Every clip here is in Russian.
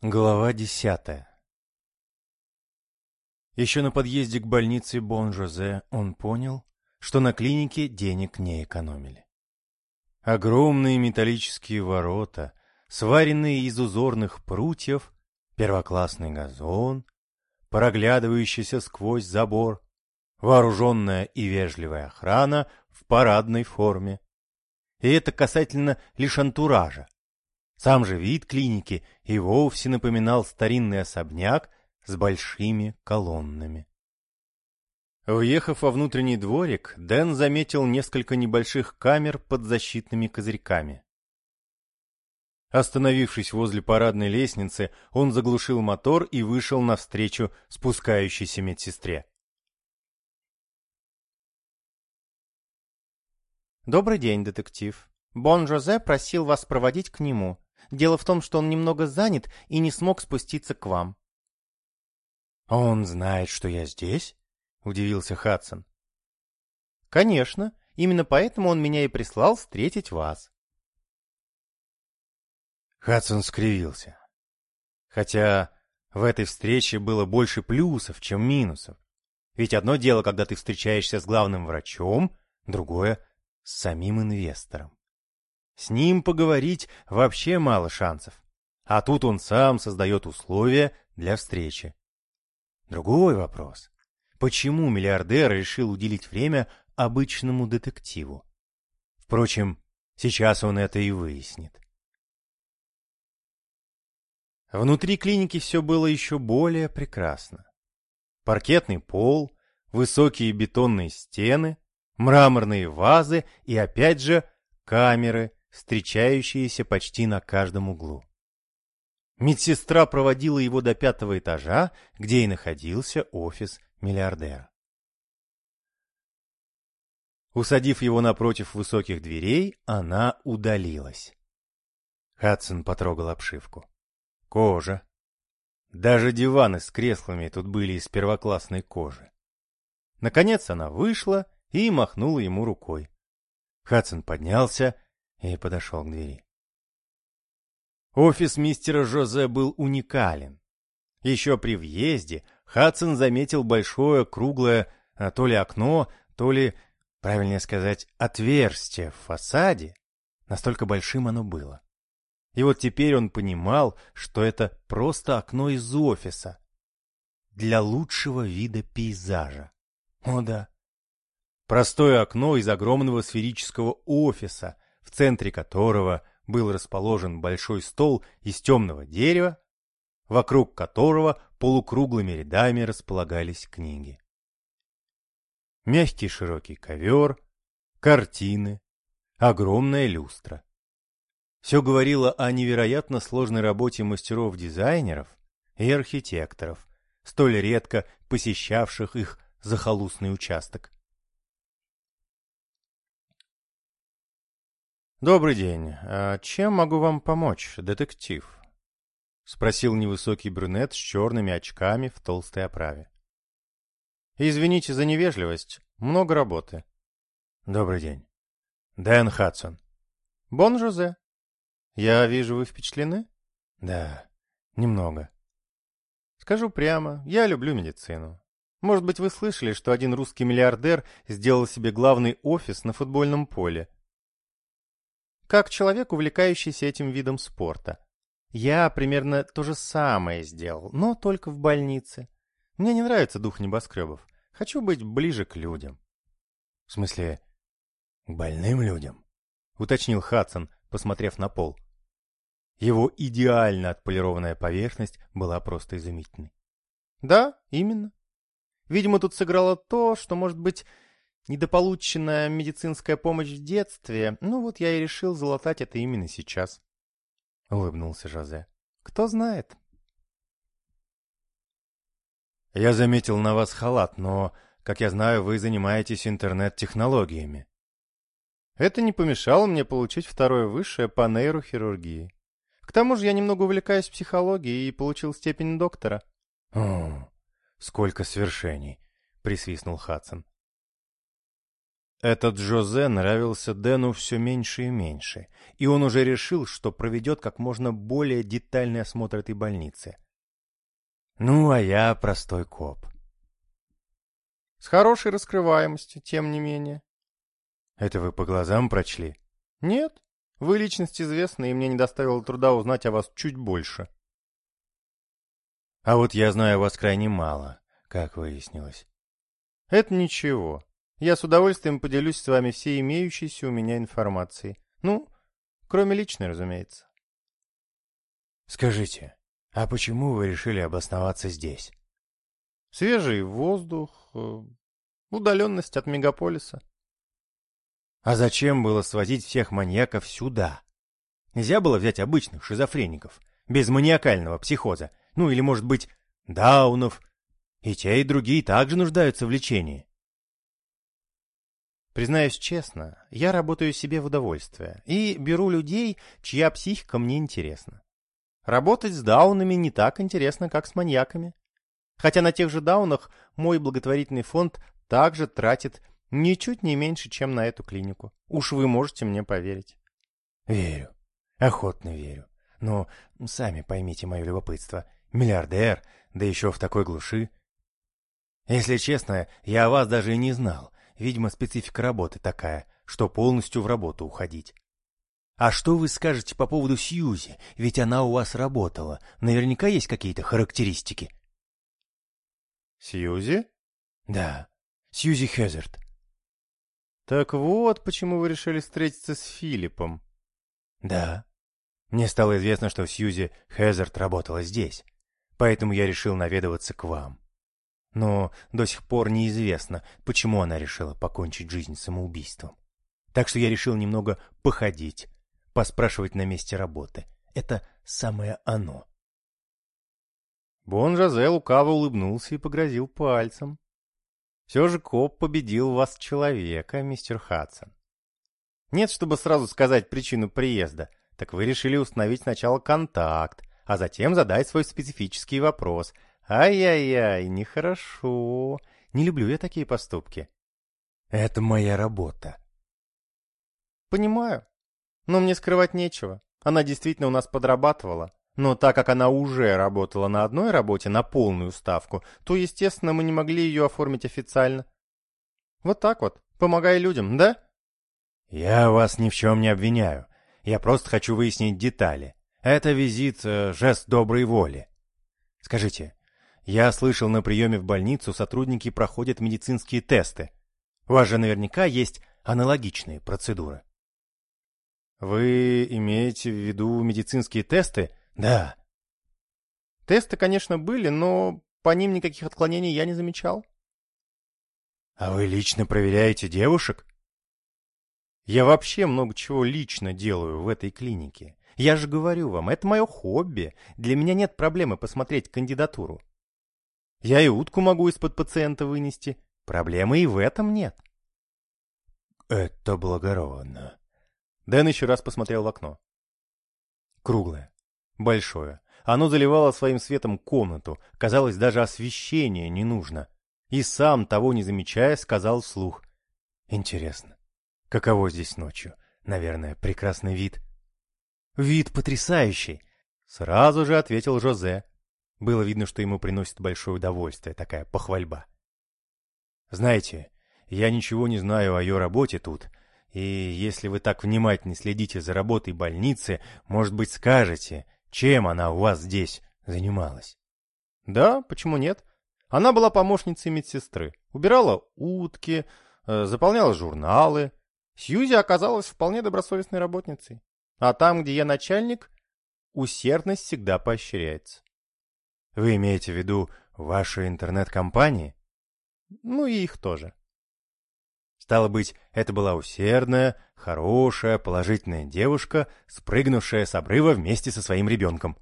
Глава десятая Еще на подъезде к больнице Бон-Жозе он понял, что на клинике денег не экономили. Огромные металлические ворота, сваренные из узорных прутьев, первоклассный газон, проглядывающийся сквозь забор, вооруженная и вежливая охрана в парадной форме. И это касательно лишь антуража. Сам же вид клиники и вовсе напоминал старинный особняк с большими колоннами. Въехав во внутренний дворик, Дэн заметил несколько небольших камер под защитными козырьками. Остановившись возле парадной лестницы, он заглушил мотор и вышел навстречу спускающейся медсестре. «Добрый день, детектив. Бон Жозе просил вас проводить к нему. Дело в том, что он немного занят и не смог спуститься к вам. «Он знает, что я здесь?» — удивился Хадсон. «Конечно. Именно поэтому он меня и прислал встретить вас». Хадсон скривился. Хотя в этой встрече было больше плюсов, чем минусов. Ведь одно дело, когда ты встречаешься с главным врачом, другое — с самим инвестором. С ним поговорить вообще мало шансов. А тут он сам создает условия для встречи. Другой вопрос. Почему миллиардер решил уделить время обычному детективу? Впрочем, сейчас он это и выяснит. Внутри клиники все было еще более прекрасно. Паркетный пол, высокие бетонные стены, мраморные вазы и, опять же, камеры встречающиеся почти на каждом углу. Медсестра проводила его до пятого этажа, где и находился офис миллиардера. Усадив его напротив высоких дверей, она удалилась. Хадсон потрогал обшивку. Кожа. Даже диваны с креслами тут были из первоклассной кожи. Наконец она вышла и махнула ему рукой. Хадсон поднялся и подошел к двери. Офис мистера Жозе был уникален. Еще при въезде Хадсон заметил большое круглое а, то ли окно, то ли, правильнее сказать, отверстие в фасаде. Настолько большим оно было. И вот теперь он понимал, что это просто окно из офиса. Для лучшего вида пейзажа. О да. Простое окно из огромного сферического офиса — в центре которого был расположен большой стол из темного дерева, вокруг которого полукруглыми рядами располагались книги. Мягкий широкий ковер, картины, огромная люстра. Все говорило о невероятно сложной работе мастеров-дизайнеров и архитекторов, столь редко посещавших их захолустный участок. «Добрый день. А чем могу вам помочь, детектив?» — спросил невысокий брюнет с черными очками в толстой оправе. «Извините за невежливость. Много работы». «Добрый день. Дэн Хадсон». «Бон Жозе. Я вижу, вы впечатлены?» «Да, немного». «Скажу прямо, я люблю медицину. Может быть, вы слышали, что один русский миллиардер сделал себе главный офис на футбольном поле?» Как человек, увлекающийся этим видом спорта. Я примерно то же самое сделал, но только в больнице. Мне не нравится дух небоскребов. Хочу быть ближе к людям. — В смысле, к больным людям? — уточнил Хадсон, посмотрев на пол. Его идеально отполированная поверхность была просто изумительной. — Да, именно. Видимо, тут сыграло то, что, может быть, Недополученная медицинская помощь в детстве, ну вот я и решил залатать это именно сейчас. Улыбнулся Жозе. Кто знает. Я заметил на вас халат, но, как я знаю, вы занимаетесь интернет-технологиями. Это не помешало мне получить второе высшее по нейрохирургии. К тому же я немного увлекаюсь психологией и получил степень доктора. — О, сколько свершений! — присвистнул Хадсон. Этот Джозе нравился Дэну все меньше и меньше, и он уже решил, что проведет как можно более детальный осмотр этой больницы. Ну, а я простой коп. С хорошей раскрываемостью, тем не менее. Это вы по глазам прочли? Нет, вы личность известная, и мне не доставило труда узнать о вас чуть больше. А вот я знаю вас крайне мало, как выяснилось. Это ничего. Я с удовольствием поделюсь с вами всей имеющейся у меня информацией. Ну, кроме личной, разумеется. Скажите, а почему вы решили обосноваться здесь? Свежий воздух, э, удаленность от мегаполиса. А зачем было свозить всех маньяков сюда? Нельзя было взять обычных шизофреников, без маниакального психоза, ну или, может быть, даунов. И те, и другие также нуждаются в лечении. Признаюсь честно, я работаю себе в удовольствие и беру людей, чья психика мне интересна. Работать с даунами не так интересно, как с маньяками. Хотя на тех же даунах мой благотворительный фонд также тратит ничуть не меньше, чем на эту клинику. Уж вы можете мне поверить. Верю. Охотно верю. Но сами поймите мое любопытство. Миллиардер, да еще в такой глуши. Если честно, я о вас даже и не знал. Видимо, специфика работы такая, что полностью в работу уходить. А что вы скажете по поводу Сьюзи? Ведь она у вас работала. Наверняка есть какие-то характеристики. Сьюзи? Да, Сьюзи Хезерт. Так вот, почему вы решили встретиться с Филиппом. Да. Мне стало известно, что Сьюзи Хезерт работала здесь, поэтому я решил наведываться к вам. Но до сих пор неизвестно, почему она решила покончить жизнь самоубийством. Так что я решил немного походить, поспрашивать на месте работы. Это самое оно. Бон Жозе лукаво улыбнулся и погрозил пальцем. Все же коп победил вас человека, мистер Хадсон. Нет, чтобы сразу сказать причину приезда, так вы решили установить сначала контакт, а затем задать свой специфический вопрос — Ай-яй-яй, нехорошо. Не люблю я такие поступки. Это моя работа. Понимаю. Но мне скрывать нечего. Она действительно у нас подрабатывала. Но так как она уже работала на одной работе на полную ставку, то, естественно, мы не могли ее оформить официально. Вот так вот, помогая людям, да? Я вас ни в чем не обвиняю. Я просто хочу выяснить детали. Это визит э, жест доброй воли. Скажите, я слышал, на приеме в больницу сотрудники проходят медицинские тесты. У вас же наверняка есть аналогичные процедуры. Вы имеете в виду медицинские тесты? Да. Тесты, конечно, были, но по ним никаких отклонений я не замечал. А вы лично проверяете девушек? Я вообще много чего лично делаю в этой клинике. Я же говорю вам, это мое хобби. Для меня нет проблемы посмотреть кандидатуру. Я и утку могу из-под пациента вынести. Проблемы и в этом нет. Это благородно. Дэн еще раз посмотрел в окно. Круглое. Большое. Оно заливало своим светом комнату. Казалось, даже освещения не нужно. И сам, того не замечая, сказал вслух. Интересно, каково здесь ночью? Наверное, прекрасный вид. Вид потрясающий. Сразу же ответил Жозе. Было видно, что ему приносит большое удовольствие такая похвальба. «Знаете, я ничего не знаю о ее работе тут, и если вы так внимательно следите за работой больницы, может быть, скажете, чем она у вас здесь занималась?» «Да, почему нет? Она была помощницей медсестры, убирала утки, э, заполняла журналы. Сьюзи оказалась вполне добросовестной работницей. А там, где я начальник, усердность всегда поощряется. Вы имеете в виду ваши интернет-компании? Ну и их тоже. Стало быть, это была усердная, хорошая, положительная девушка, спрыгнувшая с обрыва вместе со своим ребенком.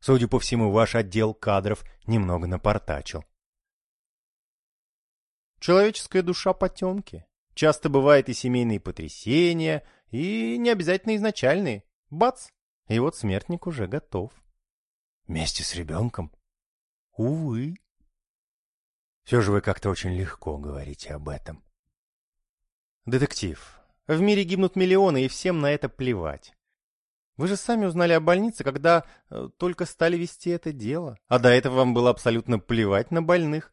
Судя по всему, ваш отдел кадров немного напортачил. Человеческая душа потемки. Часто бывает и семейные потрясения, и не обязательно изначальные. Бац! И вот смертник уже готов. Вместе с ребенком? Увы. Все же вы как-то очень легко говорите об этом. Детектив, в мире гибнут миллионы, и всем на это плевать. Вы же сами узнали о больнице, когда э, только стали вести это дело. А до этого вам было абсолютно плевать на больных.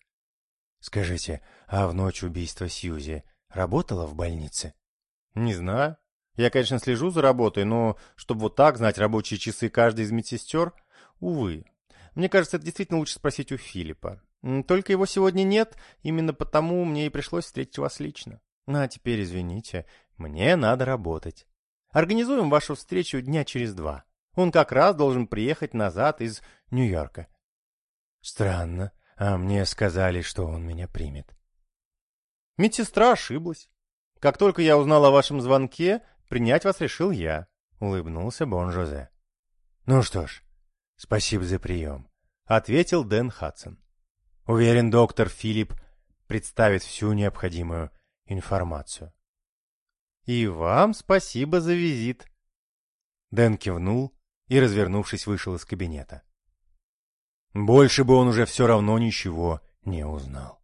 Скажите, а в ночь убийства Сьюзи работала в больнице? Не знаю. Я, конечно, слежу за работой, но чтобы вот так знать рабочие часы каждой из медсестер, увы. Мне кажется, это действительно лучше спросить у Филиппа. Только его сегодня нет, именно потому мне и пришлось встретить вас лично. А теперь, извините, мне надо работать. Организуем вашу встречу дня через два. Он как раз должен приехать назад из Нью-Йорка. Странно, а мне сказали, что он меня примет. Медсестра ошиблась. Как только я узнал о вашем звонке, принять вас решил я, — улыбнулся Бон-Жозе. Ну что ж, спасибо за прием, — ответил Дэн Хадсон. Уверен, доктор Филипп представит всю необходимую информацию. И вам спасибо за визит. Дэн кивнул и, развернувшись, вышел из кабинета. Больше бы он уже все равно ничего не узнал.